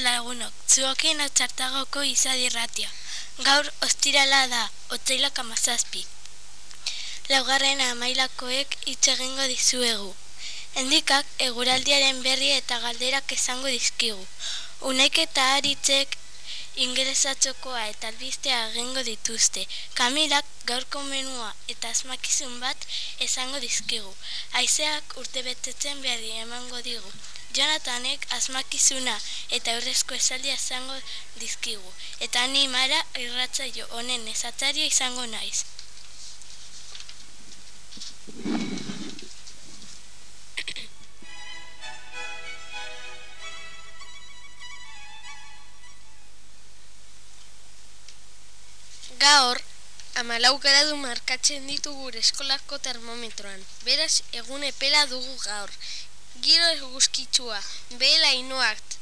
lagunok, zuokin atzartagoko izadirratia. Gaur ostirala da, otzailak amazazpi. Laugarren amailakoek hitz egingo dizuegu. Endikak eguraldiaren berri eta galderak esango dizkigu. Unaik eta aritzek ingresatzokoa eta albistea egingo dituzte. Kamilak gaurko menua eta asmakizun bat esango dizkigu. Aizeak urte betetzen berri emango digu. Jonathanek asmakizuna eta aurrezko esaldia izango dizkigu. Eta ni mara irratzaio honen esatzaria izango naiz. Gaur, amalau gradu markatzen ditu gure eskolako termometroan. Beraz, egun epela dugu gaur. Giro eguzkitsua, be lainoak,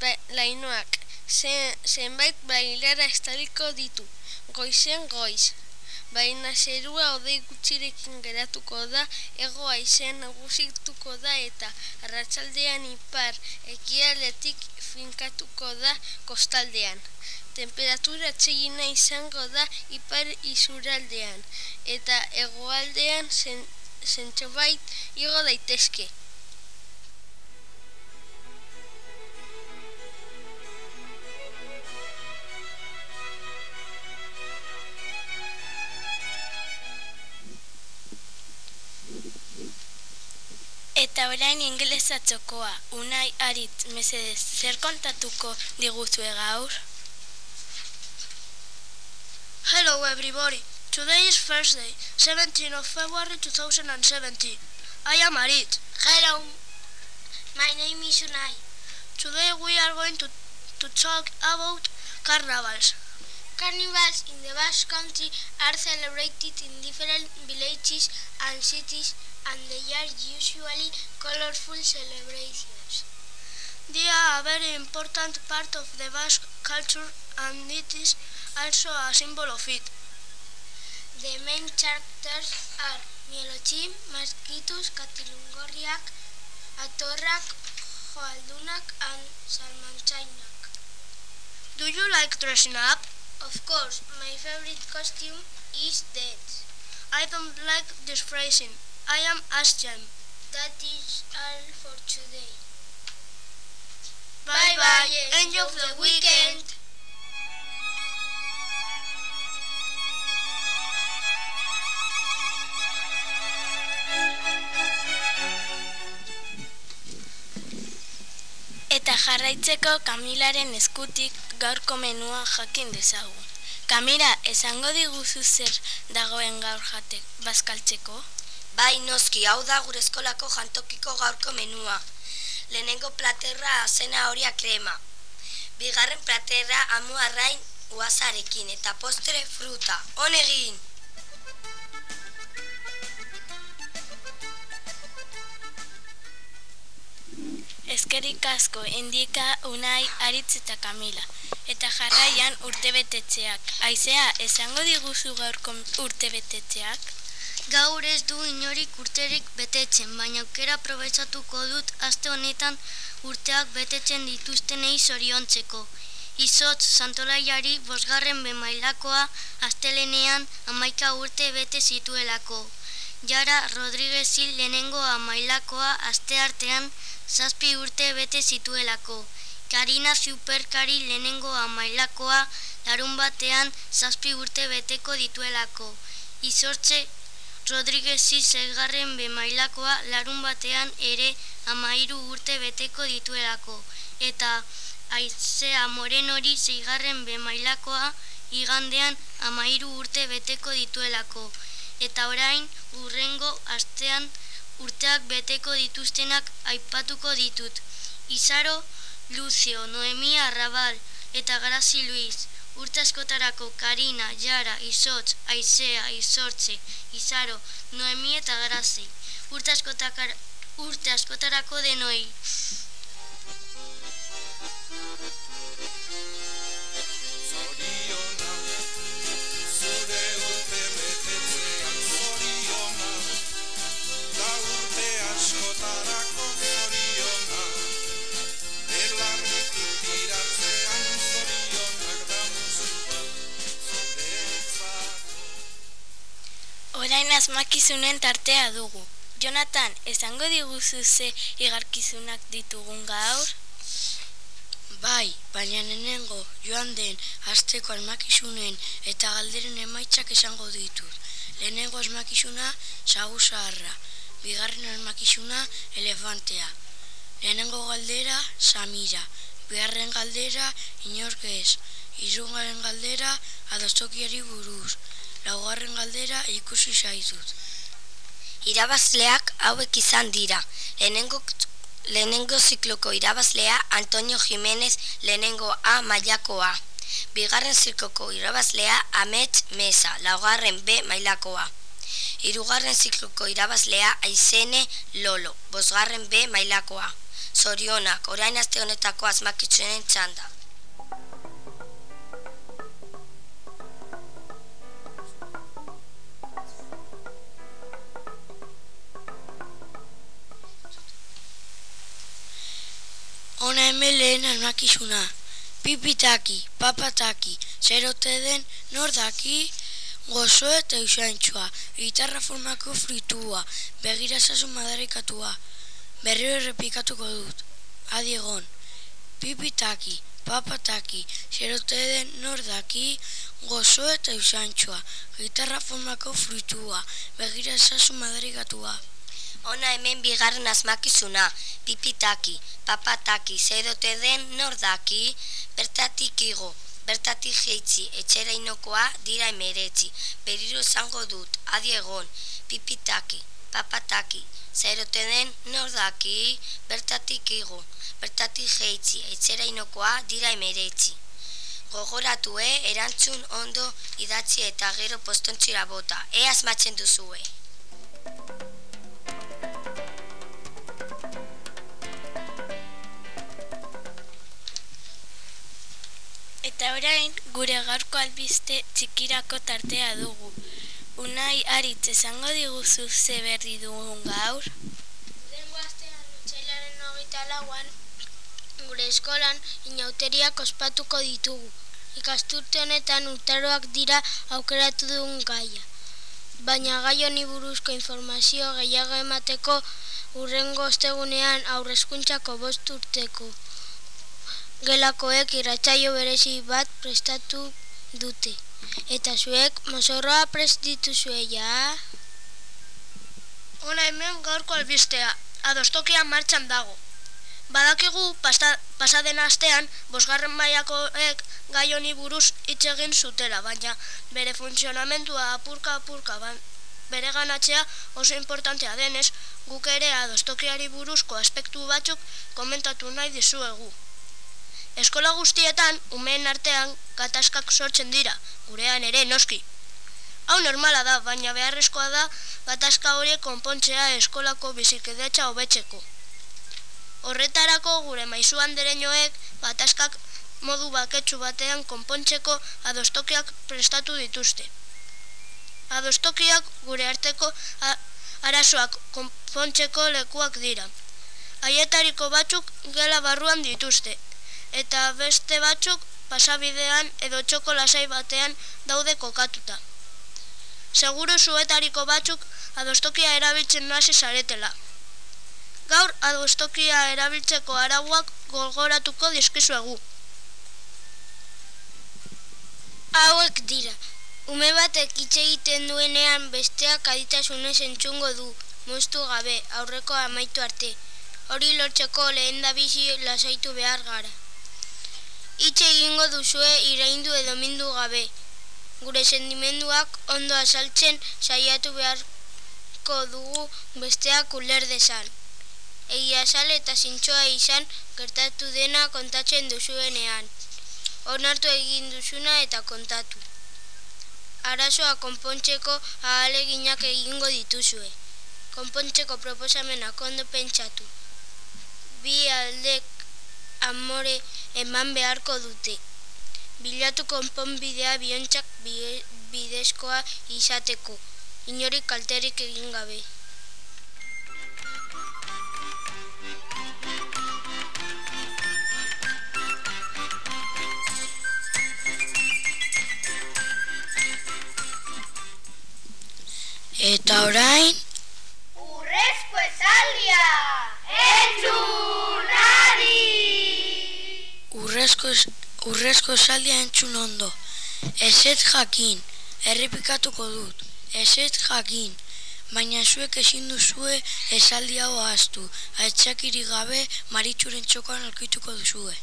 ba, lainoak, zen, zenbait bailera estaliko ditu, goizen goiz. Baina zerua odei gutxirekin geratuko da, ego aizen nagusituko da eta arratsaldean ipar ekialetik finkatuko da kostaldean. Temperatura txegina izango da ipar izuraldean eta hegoaldean zentxobait igo daitezke. Orain ingelesatzokoa, unai aritz, mesedez, zer kontatuko diguzue gaur? Hello everybody. Today is Thursday, 17th of February 2017. I am Arit. Hello. My name is Unai. Today we are going to, to talk about carnivals. Carnivals in the Basque Country are celebrated in different villages and cities and they are usually colorful celebrations. They are a very important part of the Basque culture and it is also a symbol of it. The main characters are Mielochim, Maskitus, Katilungorriak, Atorrak, Joaldunak and Salmantzainak. Do you like dressing up? Of course, my favorite costume is dance. I don't like this phrasing. I am Ashjan. That is all for today. Bye bye. Enjoy the weekend. Eta jarraitzeko Kamilaren eskutik gaurko menua jakin dezagu. Kamila, esango diguzu zer dagoen gaur jatek bazkaltzeko? Bai, noski, hau da gure eskolako jantokiko gaurko menua. Lehenengo platerra zena horia krema. Bigarren platerra amu arrain uazarekin eta postre fruta. Honegin! Eskerik asko indika unai aritz eta kamila. Eta jarraian urtebetetzeak. Aizea, esango diguzu gaurko urtebetetzeak? Gaur ez du inorik urterik betetzen, baina aukera probetxatuko dut aste honetan urteak betetzen dituztenei zoriontzeko. Izotz santolaiari bosgarren bemailakoa astelenean amaika urte bete zituelako. Jara Rodriguezi lehenengo amailakoa aste artean zazpi urte bete zituelako. Karina Superkari lehenengo amailakoa larun batean zazpi urte beteko dituelako. Izortze Rodriguezi zegarren bemailakoa larun batean ere amairu urte beteko dituelako. Eta Aizea Morenori zeigarren bemailakoa igandean amairu urte beteko dituelako. Eta orain urrengo astean urteak beteko dituztenak aipatuko ditut. Izaro, Lucio, Noemi Arrabal eta Grazi Luis. Urte askotarako Karina, Jara, Izotz, Aizea, Izortze, Izaro, Noemi eta Grazi. Urte, askotakar, urte askotarako denoi. Asmakizunen tartea dugu. Jonathan, esango diguzu ze igarkizunak ditugun gaur? Bai, baina nenengo joan den asteko asmakizunen eta galderen emaitzak esango ditut. Lehenengo asmakizuna sagu zaharra, bigarren asmakizuna elefantea. Lehenengo galdera Samira, bigarren galdera inorkez, izungaren galdera adostokiari buruz, laugarren galdera ikusi zaitut. Irabazleak hauek izan dira. Lehenengo, lehenengo zikloko irabazlea Antonio Jimenez lehenengo A mailakoa. Bigarren zikloko irabazlea Amets Mesa, laugarren B mailakoa. Hirugarren zikloko irabazlea Aizene Lolo, bosgarren B mailakoa. Zorionak, orain aste honetako asmakitzunen txanda. Hemen lehen asmakizuna. Pipitaki, papataki, zerote den nordaki, gozo eta usantxua, gitarra formako fritua, begira zazu madarikatua, berriro errepikatuko dut. Adiegon, pipitaki, papataki, zerote den nordaki, gozo eta usantxua, gitarra formako fritua, begira zazu madarikatua. Ona hemen bigarren asmakizuna, pipitaki, papataki, zerote den nordaki, bertatik igo, bertatik jeitzi, etxera inokoa dira emeretzi, beriro esango dut, adiegon, pipitaki, papataki, zerote den nordaki, bertatik igo, bertatik jeitzi, etxera inokoa dira emeretzi. Gogoratu, eh, erantzun ondo idatzi eta gero postontzira bota, e asmatzen duzue. Gure gaurko albiste txikirako tartea dugu. Unai aritz esango diguzu ze berri dugun gaur? Dengo astean utxailaren hogeita lauan gure eskolan inauteriak ospatuko ditugu. Ikasturte honetan urtaroak dira aukeratu dugun gaia. Baina gai honi buruzko informazio gehiago emateko urrengo ostegunean aurrezkuntzako bost urteko gelakoek irratsaio berezi bat prestatu dute. Eta zuek mozorroa prest dituzue ja? Ona hemen gaurko albistea, adostokia martxan dago. Badakigu pasta, pasaden astean, bosgarren mailakoek gai honi buruz hitz egin zutela, baina bere funtzionamentua apurka-apurka ban, bere ganatzea oso importantea denez, guk ere adostokiari buruzko aspektu batzuk komentatu nahi dizuegu. Eskola guztietan, umeen artean, gatazkak sortzen dira, gurean ere noski. Hau normala da, baina beharrezkoa da gatazka horiek konpontzea eskolako bizikidetza hobetzeko. Horretarako gure maizuan dereñoek gatazkak modu baketsu batean konpontzeko adostokiak prestatu dituzte. Adostokiak gure arteko arazoak konpontzeko lekuak dira. Haietariko batzuk gela barruan dituzte, eta beste batzuk pasabidean edo txoko lasai batean daude kokatuta. Seguro zuetariko batzuk adostokia erabiltzen nasi zaretela. Gaur adostokia erabiltzeko arauak gogoratuko dizkizuegu. Hauek dira, ume batek hitz egiten duenean besteak aditasunez entzungo du, moztu gabe, aurreko amaitu arte. Hori lortzeko lehen da bizi lasaitu behar gara. Itxe egingo duzue iraindu edo mindu gabe. Gure sentimenduak ondo azaltzen saiatu beharko dugu besteak uler desan. Egia sal eta zintxoa izan gertatu dena kontatzen duzuenean. Onartu egin duzuna eta kontatu. Arazoa konpontzeko ahaleginak egingo dituzue. Konpontzeko proposamenak ondo pentsatu. Bi aldek amore eman beharko dute. Bilatu konponbidea biontzak bidezkoa izateko, inorik kalterik egin gabe. Eta orain, Urrezko esaldia! Entzunari! Urrezko, urrezko esaldia entzun ondo. Ezetz jakin, errepikatuko dut. Ezetz jakin, baina zuek ezin duzue esaldi hau ahaztu. Aitzakiri gabe maritxuren txokan alkituko duzue.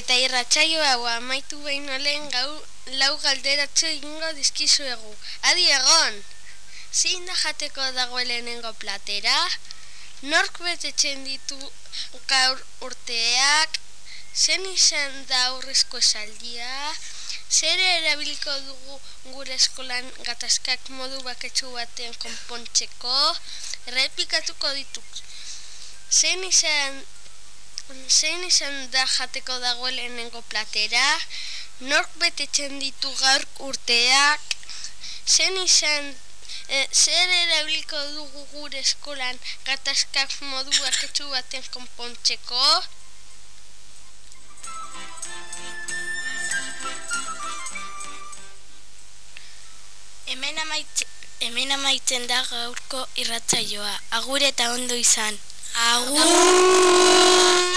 Eta irratsaio hau amaitu behin lehen gau lau galderatxo egingo dizkizuegu. Adi egon! Zein da jateko dago lehenengo platera? Nork betetzen ditu gaur urteak? Zen izan da aurrezko esaldia? Zer erabiliko dugu gure eskolan gatazkak modu baketsu baten konpontzeko? Errepikatuko ditut. Zein izan zein izan da jateko dago lehenengo platera, nork betetzen ditu gaur urteak, zen izan, e, zer erabiliko dugu gure eskolan gatazkak modu baketsu baten konpontzeko, Hemen, amaitz, hemen amaitzen da gaurko irratzaioa. Agur eta ondo izan. Agur!